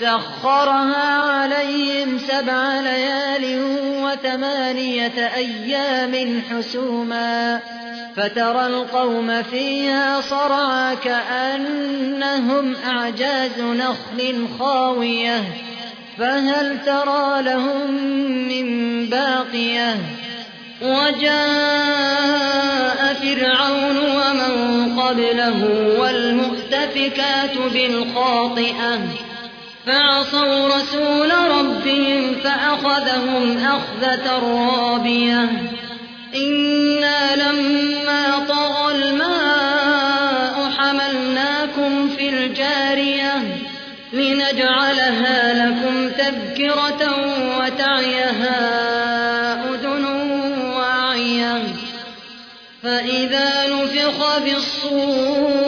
سخرها عليهم سبع ليال وثمانية أيام حسوما فترى القوم فيها صرعا كأنهم أعجاز نخل خاوية فهل ترى لهم من باقية؟ وجاء فرعون ومن قبله والمؤتفكات بالخاطئة فعصوا رسول ربهم فأخذهم أخذة رابية. إنا لما طغى الماء حملناكم في الجارية لنجعلها لكم تذكرة وتعيها أذن واعية فإذا نفخ بالصور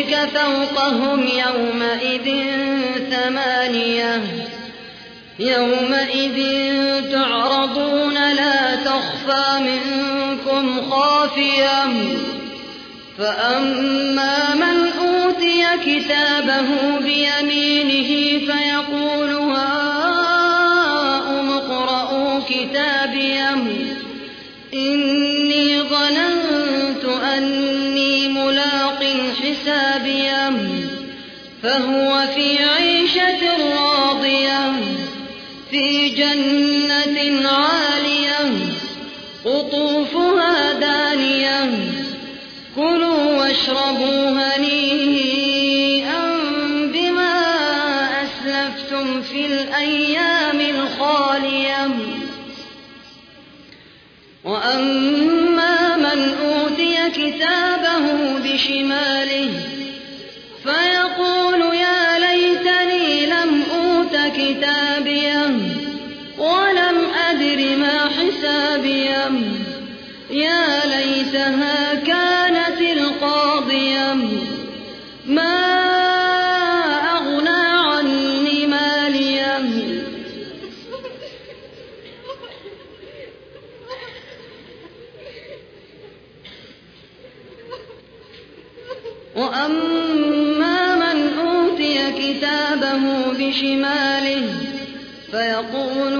ربك فوقهم يومئذ ثمانية. يومئذ تعرضون لا تخفى منكم خافية. فأما من أوتي كتابه حسابية فهو في عيشة راضية في جنة عالية قطوفها دانية كلوا واشربوا هنيئا. حسابيه يا ليتها كانت القاضية ما أغنى عني ماليه وأما من أوتي كتابه بشماله فيقول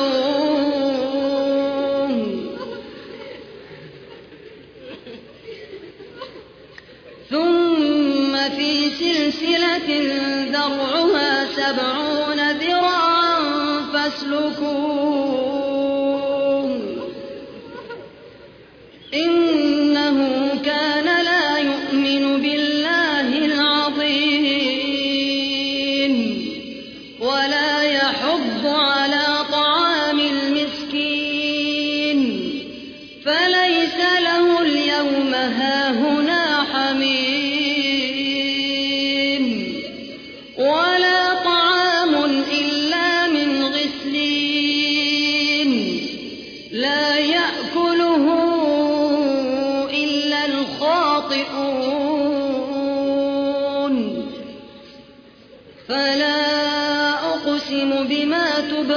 سلسلة ذرعها سبعون ذراعا فاسلكوه.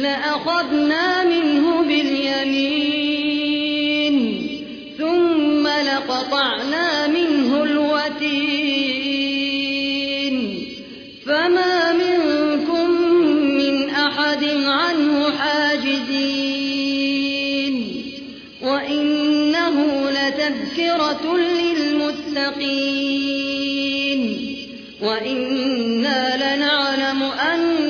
لأخذنا منه باليمين ثم لقطعنا منه الوتين. فما منكم من أحد عنه حاجزين. وإنه لتذكرة للمتقين. وإنا لنعلم منكم